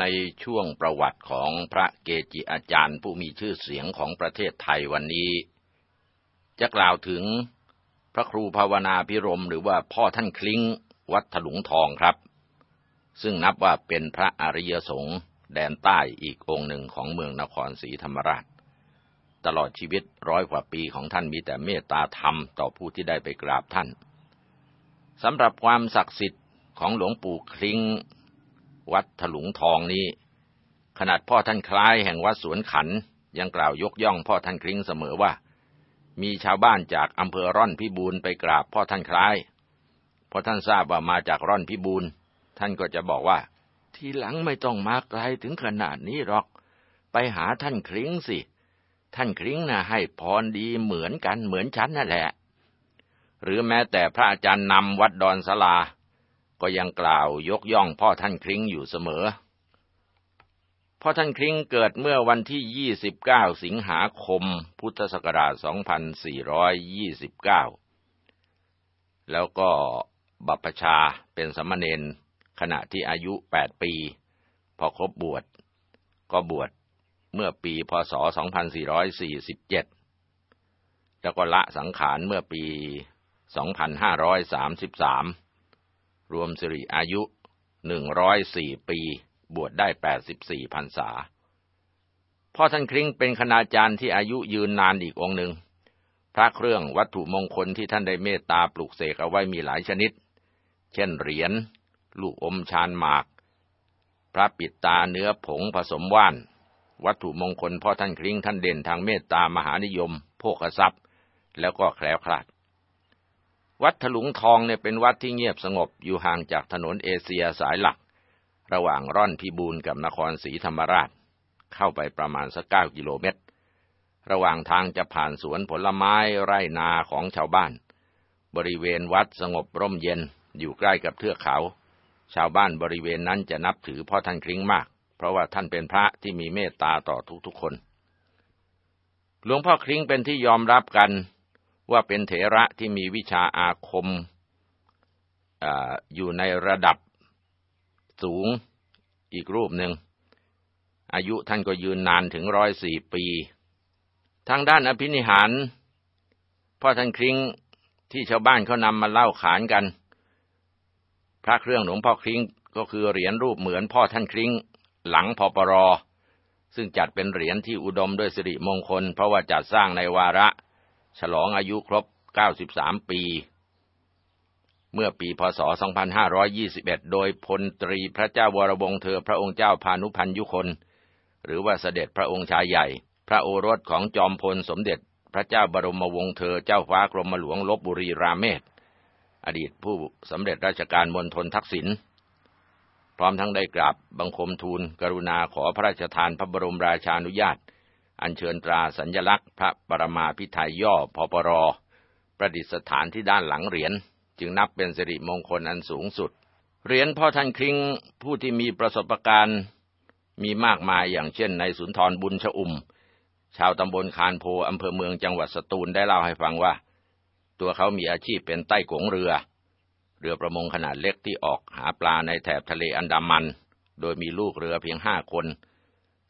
ในช่วงประวัติของพระเกจิอาจารย์ผู้มีชื่อเสียงของประเทศไทยวันนี้ จะกล่าวถึงพระครูภาวนาพิรมหรือว่าพ่อท่านคลิ้งวัดถลุงทองครับ ซึ่งนับว่าเป็นพระอริยสงฆ์แดนใต้อีกองค์หนึ่งของเมืองนครศรีธรรมราช ตลอดชีวิตร้อยกว่าปีของท่านมีแต่เมตตาธรรมต่อผู้ที่ได้ไปกราบท่านสำหรับความศักดิ์สิทธิ์ของหลวงปู่คลิ้ง วัดถลุงทองนี้ ขนาดพ่อท่านคล้ายแห่งวัดสวนขัน ยังกล่าวยกย่องพ่อท่านคลิ้งเสมอว่า มีชาวบ้านจากอำเภอร่อนพิบูลไปกราบพ่อท่านคล้ายพอท่านทราบว่ามาจากร่อนพิบูลท่านก็จะบอกว่า ทีหลังไม่ต้องมาไกลถึงขนาดนี้หรอก ไปหาท่านคลิ้งสิ ท่านคลิ้งนะ่ะให้พรดีเหมือนกันเหมือนฉันนั่นแหละหรือแม้แต่พระอาจารย์นำวัดดอนสลา ก็ยังกล่าวยกย่องพ่อท่านคริ้งอยู่เสมอ พ่อท่านคริ้งเกิดเมื่อวันที่ 29 สิงหาคม พุทธศักราช 2429 แล้วก็บัพชาเป็นสมณเณรขณะที่อายุ 8 ปี พอครบบวช ก็บวชเมื่อปีพศ 2447 แล้วก็ละสังขารเมื่อปี 2533 รวมสิริอายุหนึ่งร้อยสี่ปี บวชได้แปดสิบสี่พรรษา พ่อท่านคริ้งเป็นคณาจารย์ที่อายุยืนนานอีกองหนึ่ง พระเครื่องวัตถุมงคลที่ท่านได้เมตตาปลูกเสกเอาไว้มีหลายชนิด เช่นเหรียญ ลูกอมชานหมาก พระปิดตาเนื้อผงผสมว่าน วัตถุมงคลพ่อท่านคริ้งท่านเด่นทางเมตตามหานิยม โภคทรัพย์ แล้วก็แคล้วคลาด วัดถลุงทองเนี่ยเป็นวัดที่เงียบสงบอยู่ห่างจากถนนเอเชียสายหลัก ระหว่างร่อนพิบูลกับนครศรีธรรมราช เข้าไปประมาณสักเก้ากิโลเมตร ระหว่างทางจะผ่านสวนผลไม้ไร่นาของชาวบ้าน บริเวณวัดสงบร่มเย็นอยู่ใกล้กับเทือกเขา ชาวบ้านบริเวณนั้นจะนับถือพ่อท่านคริ้งมาก เพราะว่าท่านเป็นพระที่มีเมตตาต่อทุกๆคน หลวงพ่อคริ้งเป็นที่ยอมรับกัน ว่าเป็นเถระที่มีวิชาอาคมออยู่ในระดับสูงอีกรูปหนึ่ง อายุท่านก็ยืนนานถึงร้อยสี่ปี ทางด้านอภินิหารพ่อท่านคริ้งที่ชาวบ้านเขานำมาเล่าขานกัน พระเครื่องหลวงพ่อคริ้งก็คือเหรียญรูปเหมือนพ่อท่านคริ้งหลังพอปรอซึ่งจัดเป็นเหรียญที่อุดมด้วยสิริมงคล เพราะว่าจัดสร้างในวาระ ฉลองอายุครบ 93 ปี เมื่อปีพศ 2521 โดยพลตรีพระเจ้าวรวงเธอพระองค์เจ้าพานุพันยุคน หรือว่าเสด็จพระองค์ชายใหญ่ พระโอรสของจอมพลสมเด็จพระเจ้าบรมวงศ์เธอเจ้าฟ้ากรมหลวงลบบุรีราเมศ อดีตผู้สำเร็จราชการมณฑลทักษิณพร้อมทั้งได้กราบบังคมทูลกรุณาขอพระราชทานพระบรมราชานุญาต อัญเชิญตราสัญลักษณ์พระปรมาพิไทยย่อพปร ประดิษฐานที่ด้านหลังเหรียญจึงนับเป็นสิริมงคลอันสูงสุด เหรียญพ่อท่านคริงผู้ที่มีประสบการณ์มีมากมายอย่างเช่นในสุนทรบุญชอุ่ม ชาวตำบลคานโพอำเภอเมืองจังหวัดสตูลได้เล่าให้ฟังว่า ตัวเขามีอาชีพเป็นใต้กงเรือ เรือประมงขนาดเล็กที่ออกหาปลาในแถบทะเลอันดามัน โดยมีลูกเรือเพียงห้าคน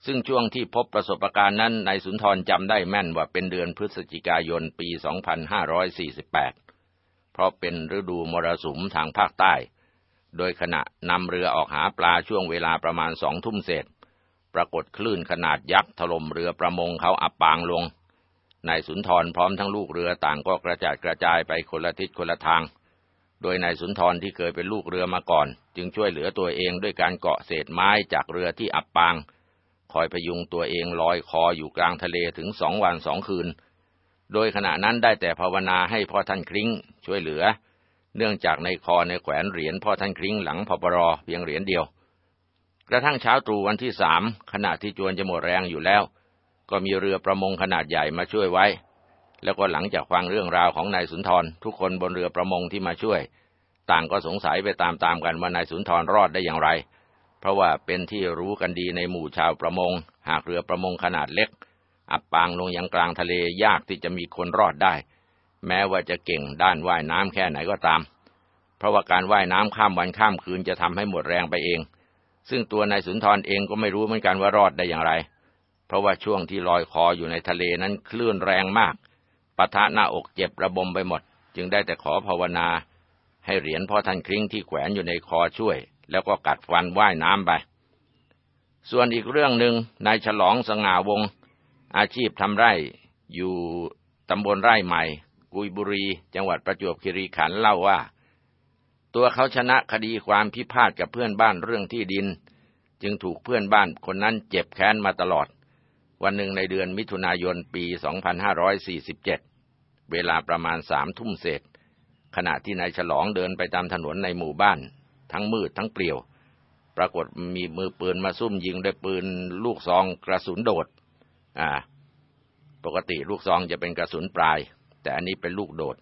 ซึ่งช่วงที่พบประสบการณ์นั้นนายสุนทรจำได้แม่นว่าเป็นเดือนพฤศจิกายนปี 2548 เพราะเป็นฤดูมรสุมทางภาคใต้ โดยขณะนำเรือออกหาปลาช่วงเวลาประมาณสองทุ่มเศษ ปรากฏคลื่นขนาดยักษ์ถล่มเรือประมงเขาอับปางลง นายสุนทรพร้อมทั้งลูกเรือต่างก็กระจายกระจายไปคนละทิศคนละทาง โดยนายสุนทรที่เคยเป็นลูกเรือมาก่อน จึงช่วยเหลือตัวเองด้วยการเกาะเศษไม้จากเรือที่อับปาง คอยพยุงตัวเองลอยคออยู่กลางทะเลถึงสองวันสองคืน โดยขณะนั้นได้แต่ภาวนาให้พ่อท่านคริ้งช่วยเหลือ เนื่องจากในคอในแขวนเหรียญพ่อท่านคริ้งหลังพปรเพียงเหรียญเดียว กระทั่งเช้าตรู่วันที่สามขณะที่จวนจะหมดแรงอยู่แล้ว ก็มีเรือประมงขนาดใหญ่มาช่วยไว้ แล้วก็หลังจากฟังเรื่องราวของนายสุนทรทุกคนบนเรือประมงที่มาช่วย ต่างก็สงสัยไปตามๆกันว่านายสุนทรรอดได้อย่างไร เพราะว่าเป็นที่รู้กันดีในหมู่ชาวประมง หากเรือประมงขนาดเล็ก อับปางลงยังกลางทะเลยากที่จะมีคนรอดได้ แม้ว่าจะเก่งด้านว่ายน้ำแค่ไหนก็ตาม เพราะว่าการว่ายน้ำข้ามวันข้ามคืนจะทำให้หมดแรงไปเอง ซึ่งตัวนายสุนทรเองก็ไม่รู้เหมือนกันว่ารอดได้อย่างไร เพราะว่าช่วงที่ลอยคออยู่ในทะเลนั้นคลื่นแรงมากปะทะหน้าอกเจ็บระบมไปหมด จึงได้แต่ขอภาวนา ให้เหรียญพ่อท่านคริ้งที่แขวนอยู่ในคอช่วย แล้วก็กัดฟันว่ายน้ำไป ส่วนอีกเรื่องหนึ่งนายฉลองสง่าวง อาชีพทำไร่อยู่ตำบลไร่ใหม่ กุยบุรี จังหวัดประจวบคีรีขันธ์เล่าว่า ตัวเขาชนะคดีความพิพาทกับเพื่อนบ้านเรื่องที่ดิน จึงถูกเพื่อนบ้านคนนั้นเจ็บแค้นมาตลอด วันหนึ่งในเดือนมิถุนายนปี 2547 เวลาประมาณสามทุ่มเศษขณะที่นายฉลองเดินไปตามถนนในหมู่บ้าน ทั้งมืดทั้งเปลี่ยว ปรากฏมีมือปืนมาซุ่มยิงด้วยปืนลูกซองกระสุนโดด อ่า ปกติลูกซองจะเป็นกระสุนปลาย แต่อันนี้เป็นลูกโดด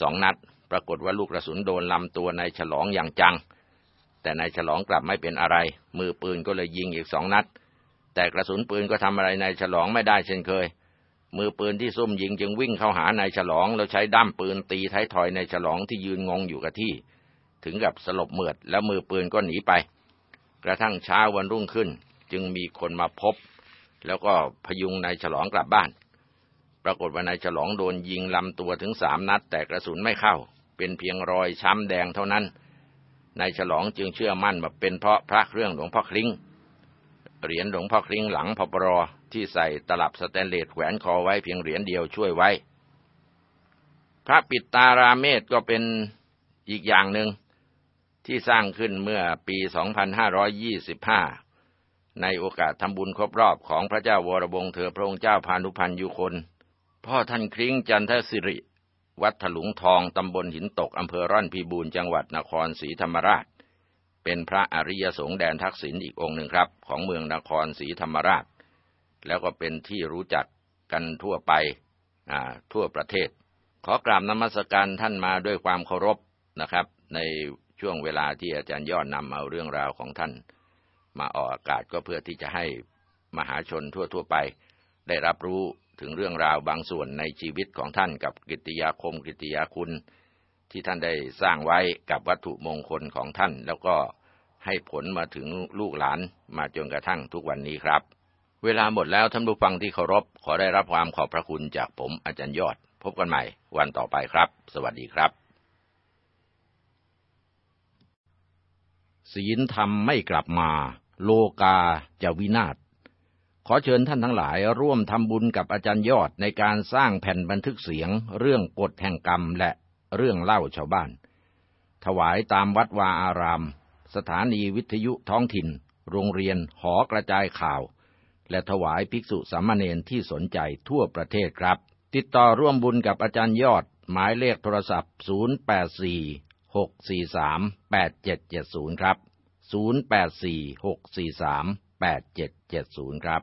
สองนัด ปรากฏว่าลูกกระสุนโดนลำตัวนายฉลองอย่างจัง แต่นายฉลองกลับไม่เป็นอะไร มือปืนก็เลยยิงอีกสองนัด แต่กระสุนปืนก็ทำอะไรนายฉลองไม่ได้เช่นเคยมือปืนที่ซุ่มยิงจึงวิ่งเข้าหานายฉลอง แล้วใช้ด้ามปืนตีท้ายทอยนายฉลองที่ยืนงงอยู่กับที่ ถึงกับสลบเหมือดแล้วมือปืนก็หนีไป กระทั่งเช้าวันรุ่งขึ้น จึงมีคนมาพบ แล้วก็พยุงนายฉลองกลับบ้าน ปรากฏว่านายฉลองโดนยิงลำตัวถึงสามนัด แต่กระสุนไม่เข้า เป็นเพียงรอยช้ำแดงเท่านั้นนายฉลองจึงเชื่อมั่นว่าเป็นเพราะพระเครื่องหลวงพ่อคลิ้งเหรียญหลวงพ่อคลิ้งหลังพปรที่ใส่ตลับสแตนเลสแขวนคอไว้เพียงเหรียญเดียวช่วยไว้ พระปิดตาราเมศก็เป็นอีกอย่างหนึ่ง ที่สร้างขึ้นเมื่อปี 2525 ในโอกาสทำบุญครบรอบของพระเจ้าวรวงเธอพระองค์เจ้าพานุพันธ์ยุคน พ่อท่านคริ้งจันทสิริ วัดถลุงทองตำบลหินตกอำเภอร่อนพิบูรจังหวัดนครศรีธรรมราช เป็นพระอริยสงฆ์แดนทักษิณอีกองค์หนึ่งครับ ของเมืองนครศรีธรรมราช แล้วก็เป็นที่รู้จักกันทั่วไปทั่วประเทศ ขอกราบนมัสการท่านมาด้วยความเคารพนะครับ ใน ช่วงเวลาที่อาจารย์ยอดนำเอาเรื่องราวของท่าน มาออกอากาศก็เพื่อที่จะให้มหาชนทั่วๆไป ได้รับรู้ถึงเรื่องราวบางส่วนในชีวิตของท่านกับกิติยาคมกิติยาคุณ ที่ท่านได้สร้างไว้กับวัตถุมงคลของท่าน แล้วก็ให้ผลมาถึงลูกหลานมาจนกระทั่งทุกวันนี้ครับ เวลาหมดแล้วท่านผู้ฟังที่เคารพขอได้รับความขอบพระคุณจากผมอาจารย์ยอด พบกันใหม่วันต่อไปครับ สวัสดีครับ ศีลธรรมไม่กลับมา โลกาจะวินาศ ขอเชิญท่านทั้งหลายร่วมทำบุญกับอาจารย์ยอดในการสร้างแผ่นบันทึกเสียง เรื่องกฎแห่งกรรมและเรื่องเล่าชาวบ้าน ถวายตามวัดวาอาราม สถานีวิทยุท้องถิ่น โรงเรียนหอกระจายข่าว และถวายภิกษุสามเณรที่สนใจทั่วประเทศครับ ติดต่อร่วมบุญกับอาจารย์ยอดหมายเลขโทรศัพท์ 084 0846438770 ครับ 0846438770 ครับ